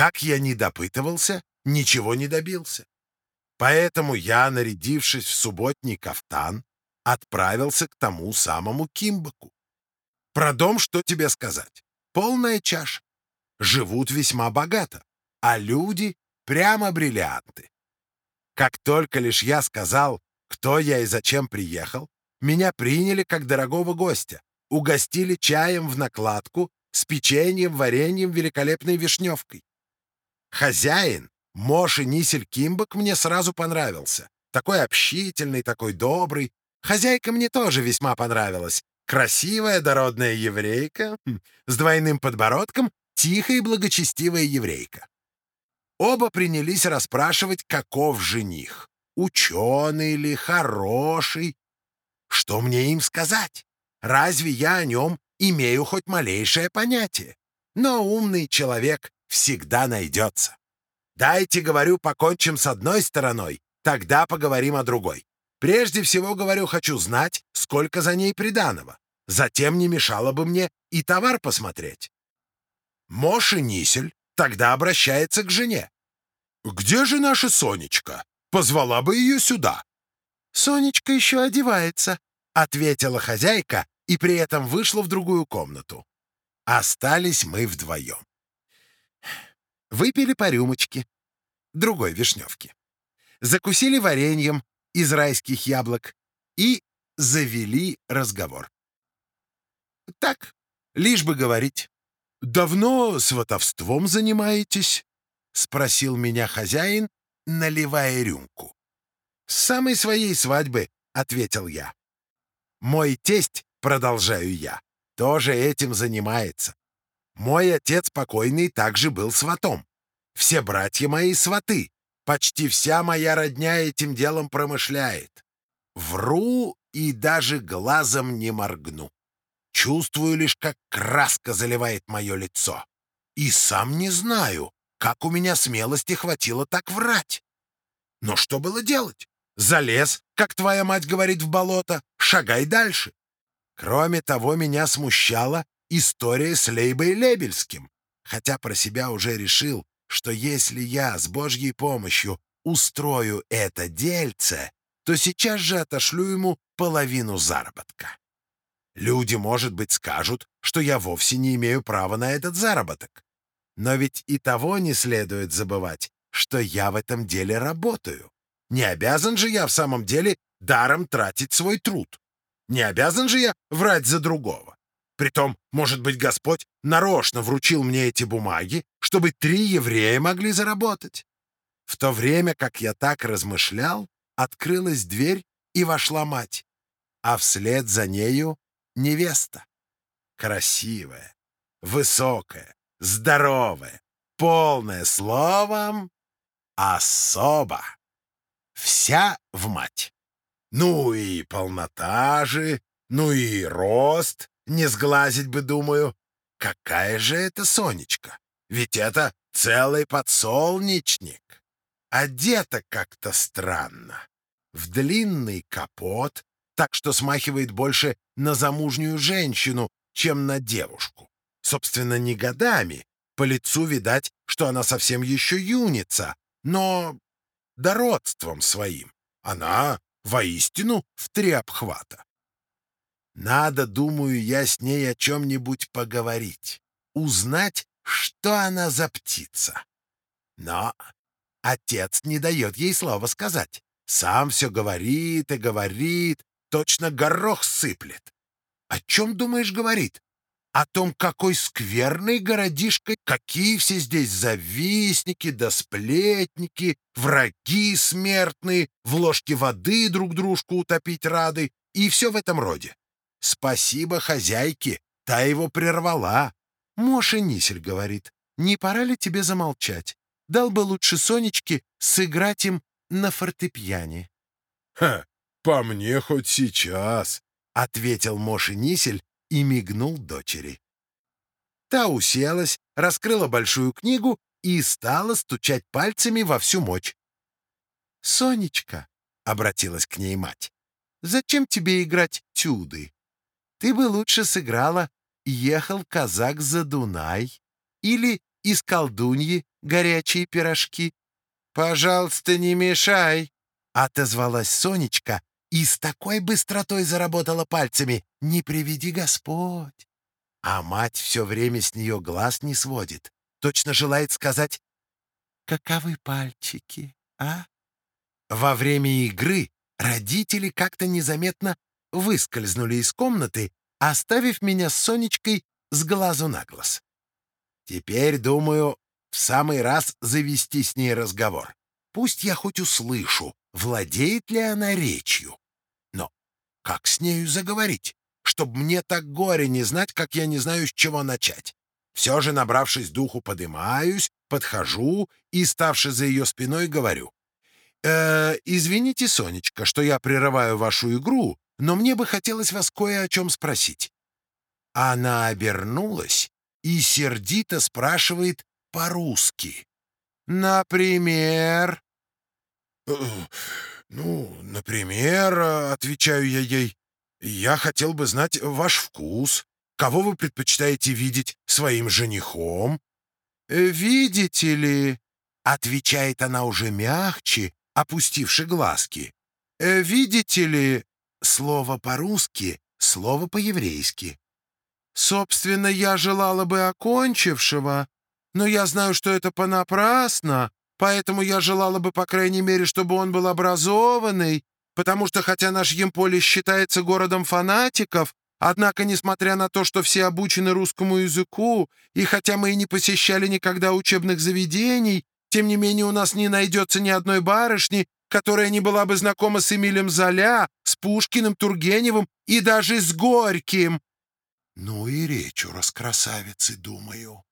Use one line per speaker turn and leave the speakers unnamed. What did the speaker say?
Как я не допытывался, ничего не добился. Поэтому я, нарядившись в субботний кафтан, отправился к тому самому Кимбаку. Про дом что тебе сказать? Полная чаша. Живут весьма богато, а люди прямо бриллианты. Как только лишь я сказал, кто я и зачем приехал, меня приняли как дорогого гостя, угостили чаем в накладку с печеньем, вареньем, великолепной вишневкой. Хозяин, Моши Нисель Кимбок, мне сразу понравился. Такой общительный, такой добрый. Хозяйка мне тоже весьма понравилась. Красивая, дородная еврейка, хм, с двойным подбородком, тихая и благочестивая еврейка. Оба принялись расспрашивать, каков жених. Ученый ли, хороший. Что мне им сказать? Разве я о нем имею хоть малейшее понятие? Но умный человек всегда найдется. Дайте, говорю, покончим с одной стороной, тогда поговорим о другой. Прежде всего, говорю, хочу знать, сколько за ней приданого. Затем не мешало бы мне и товар посмотреть. Моша Нисель тогда обращается к жене. «Где же наша Сонечка? Позвала бы ее сюда». «Сонечка еще одевается», — ответила хозяйка и при этом вышла в другую комнату. Остались мы вдвоем. Выпили по рюмочке другой вишневки. Закусили вареньем из райских яблок и завели разговор. Так, лишь бы говорить. «Давно сватовством занимаетесь?» — спросил меня хозяин, наливая рюмку. «С самой своей свадьбы», — ответил я. «Мой тесть, — продолжаю я, — тоже этим занимается. Мой отец покойный также был сватом. Все братья мои сваты. Почти вся моя родня этим делом промышляет. Вру и даже глазом не моргну. Чувствую лишь, как краска заливает мое лицо. И сам не знаю, как у меня смелости хватило так врать. Но что было делать? Залез, как твоя мать говорит, в болото, шагай дальше. Кроме того, меня смущала история с Лейбой Лебельским, хотя про себя уже решил, что если я с Божьей помощью устрою это дельце, то сейчас же отошлю ему половину заработка. Люди, может быть, скажут, что я вовсе не имею права на этот заработок. Но ведь и того не следует забывать, что я в этом деле работаю. Не обязан же я в самом деле даром тратить свой труд. Не обязан же я врать за другого. Притом, может быть, Господь нарочно вручил мне эти бумаги, чтобы три еврея могли заработать. В то время, как я так размышлял, открылась дверь, и вошла мать, а вслед за нею невеста. Красивая, высокая, здоровая, полная словом особа. Вся в мать. Ну и полнота же, ну и рост, не сглазить бы, думаю. Какая же это Сонечка? Ведь это целый подсолнечник. Одета как-то странно. В длинный капот, так что смахивает больше на замужнюю женщину, чем на девушку. Собственно, не годами. По лицу видать, что она совсем еще юница, но дородством своим. Она воистину в три обхвата. Надо, думаю я, с ней о чем-нибудь поговорить, узнать, что она за птица. Но отец не дает ей слова сказать. Сам все говорит и говорит, точно горох сыплет. О чем, думаешь, говорит? О том, какой скверный городишко, какие все здесь завистники да сплетники, враги смертные, в ложке воды друг дружку утопить рады, и все в этом роде. Спасибо хозяйке, та его прервала. Моша Нисель говорит, не пора ли тебе замолчать? Дал бы лучше Сонечке сыграть им на фортепиане. «Ха, по мне хоть сейчас», — ответил Моша Нисель и мигнул дочери. Та уселась, раскрыла большую книгу и стала стучать пальцами во всю мочь. «Сонечка», — обратилась к ней мать, — «зачем тебе играть тюды? Ты бы лучше сыграла «Ехал казак за Дунай» или из колдуньи горячие пирожки. «Пожалуйста, не мешай!» — отозвалась Сонечка и с такой быстротой заработала пальцами. «Не приведи Господь!» А мать все время с нее глаз не сводит. Точно желает сказать «Каковы пальчики, а?» Во время игры родители как-то незаметно выскользнули из комнаты, оставив меня с Сонечкой с глазу на глаз. Теперь, думаю, в самый раз завести с ней разговор. Пусть я хоть услышу, владеет ли она речью. Но как с нею заговорить, чтобы мне так горе не знать, как я не знаю, с чего начать? Все же, набравшись духу, подымаюсь, подхожу и, ставши за ее спиной, говорю. «Э, «Извините, Сонечка, что я прерываю вашу игру, но мне бы хотелось вас кое о чем спросить». Она обернулась и сердито спрашивает по-русски. «Например?» «Э, «Ну, например, — отвечаю я ей, — я хотел бы знать ваш вкус. Кого вы предпочитаете видеть своим женихом?» «Видите ли?» — отвечает она уже мягче, опустивши глазки. «Э, «Видите ли?» — слово по-русски, слово по-еврейски. «Собственно, я желала бы окончившего, но я знаю, что это понапрасно, поэтому я желала бы, по крайней мере, чтобы он был образованный, потому что хотя наш Емполе считается городом фанатиков, однако, несмотря на то, что все обучены русскому языку, и хотя мы и не посещали никогда учебных заведений, тем не менее у нас не найдется ни одной барышни, которая не была бы знакома с Эмилем Золя, с Пушкиным, Тургеневым и даже с Горьким. Ну и речь у раскрасавицы, думаю.